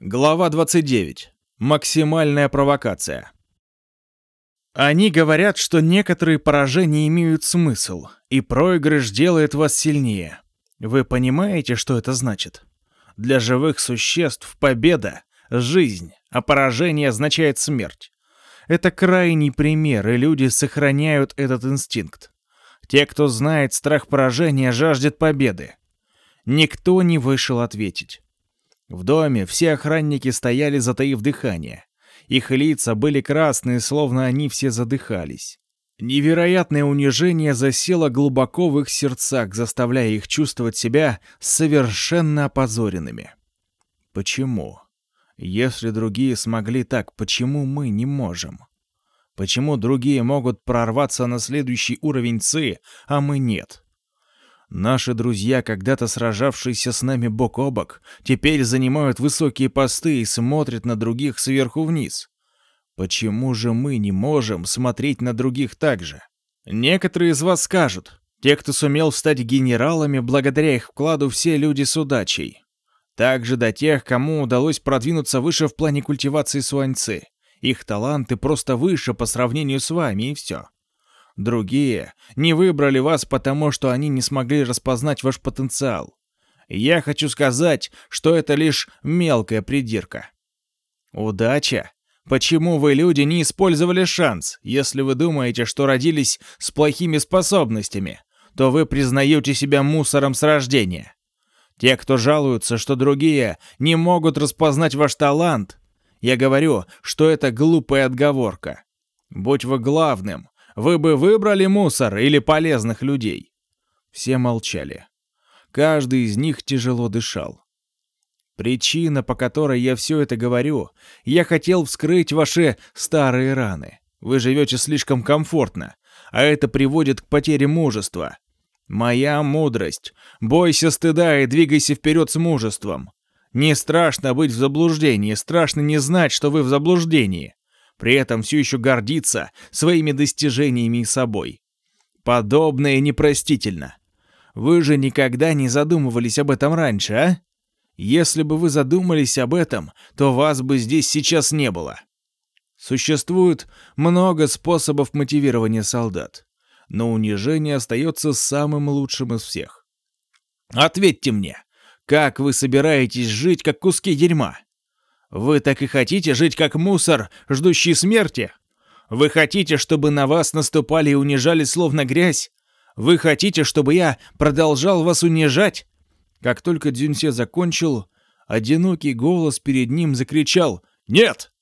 Глава 29. Максимальная провокация. Они говорят, что некоторые поражения имеют смысл, и проигрыш делает вас сильнее. Вы понимаете, что это значит? Для живых существ победа — жизнь, а поражение означает смерть. Это крайний пример, и люди сохраняют этот инстинкт. Те, кто знает страх поражения, жаждет победы. Никто не вышел ответить. В доме все охранники стояли, затаив дыхание. Их лица были красные, словно они все задыхались. Невероятное унижение засело глубоко в их сердцах, заставляя их чувствовать себя совершенно опозоренными. Почему? Если другие смогли так, почему мы не можем? Почему другие могут прорваться на следующий уровень ЦИ, а мы нет? Наши друзья, когда-то сражавшиеся с нами бок о бок, теперь занимают высокие посты и смотрят на других сверху вниз. Почему же мы не можем смотреть на других так же? Некоторые из вас скажут, те, кто сумел стать генералами, благодаря их вкладу все люди с удачей. Также до тех, кому удалось продвинуться выше в плане культивации суаньцы. Их таланты просто выше по сравнению с вами, и все. Другие не выбрали вас, потому что они не смогли распознать ваш потенциал. Я хочу сказать, что это лишь мелкая придирка. Удача? Почему вы, люди, не использовали шанс? Если вы думаете, что родились с плохими способностями, то вы признаете себя мусором с рождения. Те, кто жалуются, что другие не могут распознать ваш талант, я говорю, что это глупая отговорка. Будь вы главным, вы бы выбрали мусор или полезных людей?» Все молчали. Каждый из них тяжело дышал. Причина, по которой я все это говорю, я хотел вскрыть ваши старые раны. Вы живете слишком комфортно, а это приводит к потере мужества. Моя мудрость. Бойся стыда и двигайся вперед с мужеством. Не страшно быть в заблуждении, страшно не знать, что вы в заблуждении при этом все еще гордиться своими достижениями и собой. Подобное непростительно. Вы же никогда не задумывались об этом раньше, а? Если бы вы задумались об этом, то вас бы здесь сейчас не было. Существует много способов мотивирования солдат, но унижение остается самым лучшим из всех. Ответьте мне, как вы собираетесь жить, как куски дерьма? Вы так и хотите жить как мусор, ждущий смерти? Вы хотите, чтобы на вас наступали и унижали словно грязь? Вы хотите, чтобы я продолжал вас унижать? Как только Дзюньсе закончил, одинокий голос перед ним закричал «Нет!».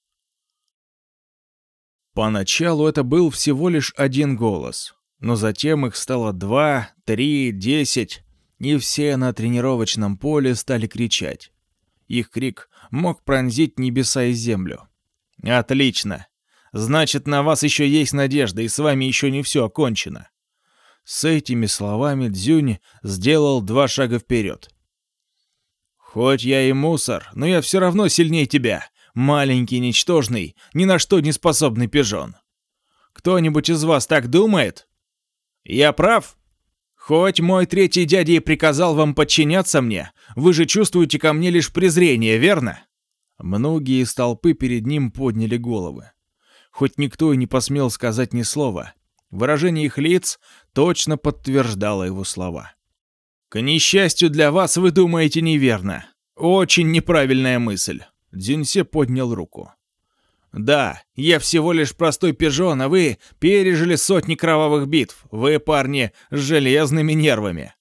Поначалу это был всего лишь один голос, но затем их стало два, три, десять, и все на тренировочном поле стали кричать. Их крик мог пронзить небеса и землю. «Отлично! Значит, на вас еще есть надежда, и с вами еще не все окончено!» С этими словами Дзюнь сделал два шага вперед. «Хоть я и мусор, но я все равно сильнее тебя, маленький, ничтожный, ни на что не способный пижон. Кто-нибудь из вас так думает? Я прав?» Хоть мой третий дядя и приказал вам подчиняться мне, вы же чувствуете ко мне лишь презрение, верно?» Многие из толпы перед ним подняли головы. Хоть никто и не посмел сказать ни слова, выражение их лиц точно подтверждало его слова. «К несчастью для вас, вы думаете неверно. Очень неправильная мысль». Дзюньсе поднял руку. Да, я всего лишь простой пижон, а вы пережили сотни кровавых битв. Вы, парни, с железными нервами.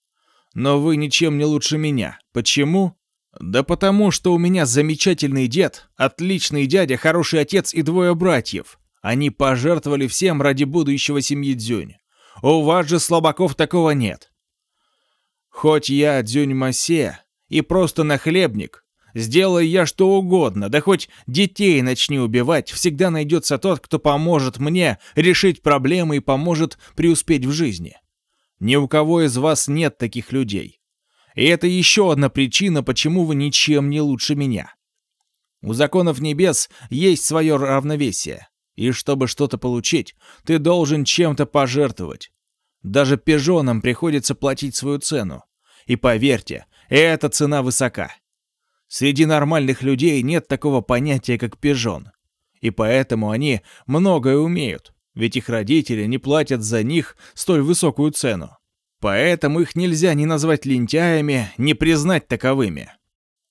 Но вы ничем не лучше меня. Почему? Да потому, что у меня замечательный дед, отличный дядя, хороший отец и двое братьев. Они пожертвовали всем ради будущего семьи Дзюнь. У вас же слабаков такого нет. Хоть я Дзюнь Масе и просто нахлебник, Сделай я что угодно, да хоть детей начни убивать, всегда найдется тот, кто поможет мне решить проблемы и поможет преуспеть в жизни. Ни у кого из вас нет таких людей. И это еще одна причина, почему вы ничем не лучше меня. У законов небес есть свое равновесие. И чтобы что-то получить, ты должен чем-то пожертвовать. Даже пижонам приходится платить свою цену. И поверьте, эта цена высока. Среди нормальных людей нет такого понятия, как пижон. И поэтому они многое умеют, ведь их родители не платят за них столь высокую цену. Поэтому их нельзя ни назвать лентяями, ни признать таковыми.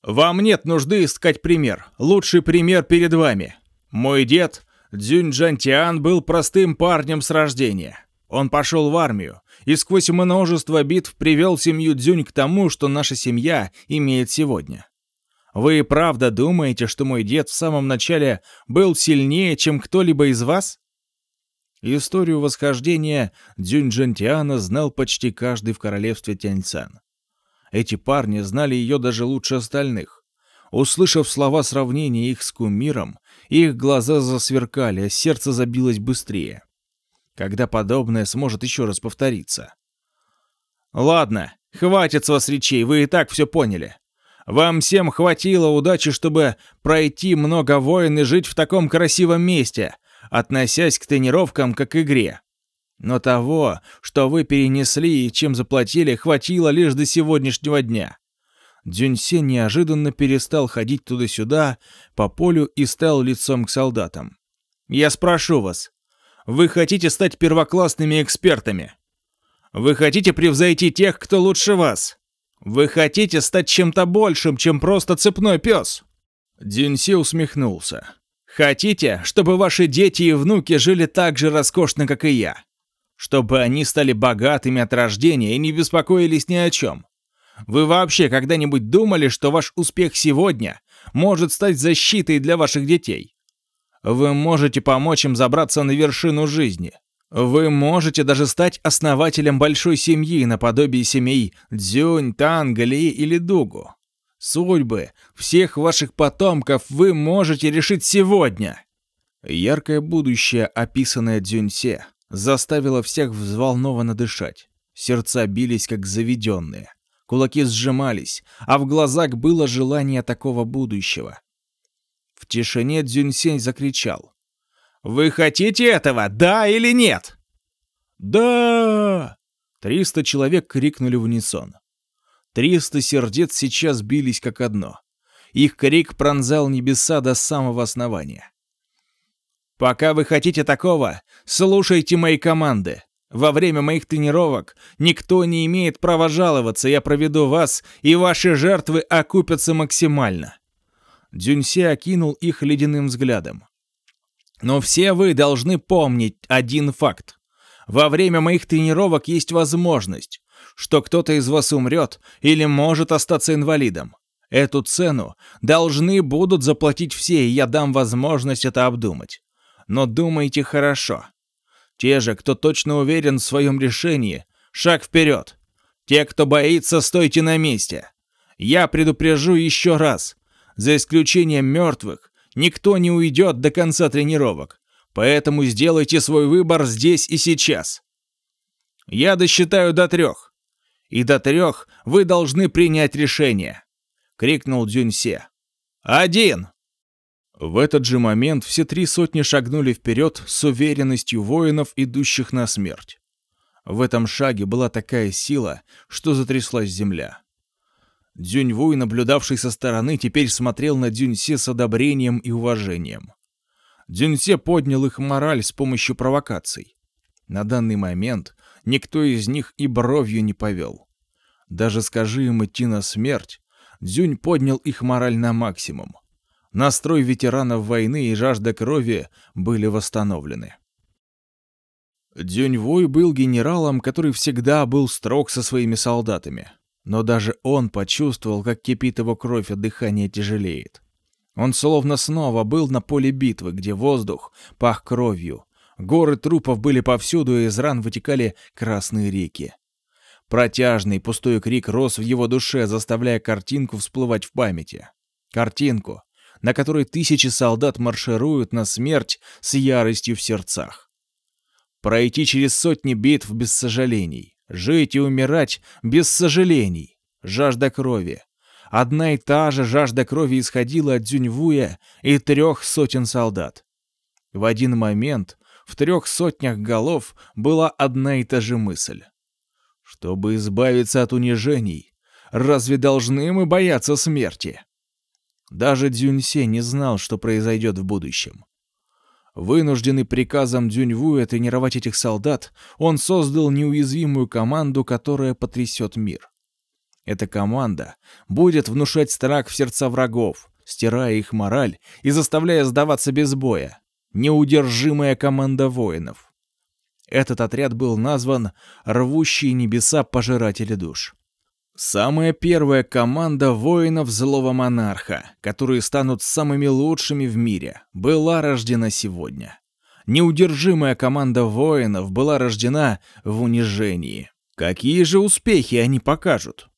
Вам нет нужды искать пример. Лучший пример перед вами. Мой дед, Дзюнь Джантиан, был простым парнем с рождения. Он пошел в армию и сквозь множество битв привел семью Дзюнь к тому, что наша семья имеет сегодня. Вы правда думаете, что мой дед в самом начале был сильнее, чем кто-либо из вас? Историю восхождения Дзюнь Джантиана знал почти каждый в королевстве Тяньцан. Эти парни знали ее даже лучше остальных. Услышав слова сравнения их с кумиром, их глаза засверкали, а сердце забилось быстрее. Когда подобное сможет еще раз повториться? Ладно, хватит с вас речей, вы и так все поняли. Вам всем хватило удачи, чтобы пройти много войн и жить в таком красивом месте, относясь к тренировкам как к игре. Но того, что вы перенесли и чем заплатили, хватило лишь до сегодняшнего дня. Дзюньсе неожиданно перестал ходить туда-сюда по полю и стал лицом к солдатам. «Я спрошу вас, вы хотите стать первоклассными экспертами? Вы хотите превзойти тех, кто лучше вас? Вы хотите стать чем-то большим, чем просто цепной пес?» Дзюньсе усмехнулся. «Хотите, чтобы ваши дети и внуки жили так же роскошно, как и я? чтобы они стали богатыми от рождения и не беспокоились ни о чем. Вы вообще когда-нибудь думали, что ваш успех сегодня может стать защитой для ваших детей? Вы можете помочь им забраться на вершину жизни. Вы можете даже стать основателем большой семьи наподобие семей Дзюнь, Танг, Ли или Дугу. Судьбы всех ваших потомков вы можете решить сегодня. Яркое будущее, описанное Дзюньсе, заставило всех взволнованно дышать. Сердца бились, как заведенные. Кулаки сжимались, а в глазах было желание такого будущего. В тишине Дзюньсень закричал. «Вы хотите этого, да или нет?» «Да!» Триста человек крикнули в унисон. Триста сердец сейчас бились как одно. Их крик пронзал небеса до самого основания. Пока вы хотите такого, слушайте мои команды. Во время моих тренировок никто не имеет права жаловаться, я проведу вас, и ваши жертвы окупятся максимально. Дзюньсе окинул их ледяным взглядом. Но все вы должны помнить один факт. Во время моих тренировок есть возможность, что кто-то из вас умрет или может остаться инвалидом. Эту цену должны будут заплатить все, и я дам возможность это обдумать но думайте хорошо. Те же, кто точно уверен в своем решении, шаг вперед. Те, кто боится, стойте на месте. Я предупрежу еще раз. За исключением мертвых, никто не уйдет до конца тренировок. Поэтому сделайте свой выбор здесь и сейчас. Я досчитаю до трех. И до трех вы должны принять решение. Крикнул Дзюньсе. Один. В этот же момент все три сотни шагнули вперед с уверенностью воинов, идущих на смерть. В этом шаге была такая сила, что затряслась земля. Дзюньвуй, наблюдавший со стороны, теперь смотрел на Дзюньсе с одобрением и уважением. Дзюньсе поднял их мораль с помощью провокаций. На данный момент никто из них и бровью не повел. Даже скажи им идти на смерть, Дзюнь поднял их мораль на максимум. Настрой ветеранов войны и жажда крови были восстановлены. Дюньвой был генералом, который всегда был строг со своими солдатами. Но даже он почувствовал, как кипит его кровь, а дыхание тяжелеет. Он словно снова был на поле битвы, где воздух пах кровью. Горы трупов были повсюду, и из ран вытекали красные реки. Протяжный пустой крик рос в его душе, заставляя картинку всплывать в памяти. Картинку, на которой тысячи солдат маршируют на смерть с яростью в сердцах. Пройти через сотни битв без сожалений, жить и умирать без сожалений, жажда крови. Одна и та же жажда крови исходила от Дзюньвуя и трех сотен солдат. В один момент в трех сотнях голов была одна и та же мысль. Чтобы избавиться от унижений, разве должны мы бояться смерти? Даже Дзюньсе не знал, что произойдет в будущем. Вынужденный приказом Дзюньвуя тренировать этих солдат, он создал неуязвимую команду, которая потрясет мир. Эта команда будет внушать страх в сердца врагов, стирая их мораль и заставляя сдаваться без боя. Неудержимая команда воинов. Этот отряд был назван «Рвущие небеса пожиратели душ». Самая первая команда воинов Злого Монарха, которые станут самыми лучшими в мире, была рождена сегодня. Неудержимая команда воинов была рождена в унижении. Какие же успехи они покажут?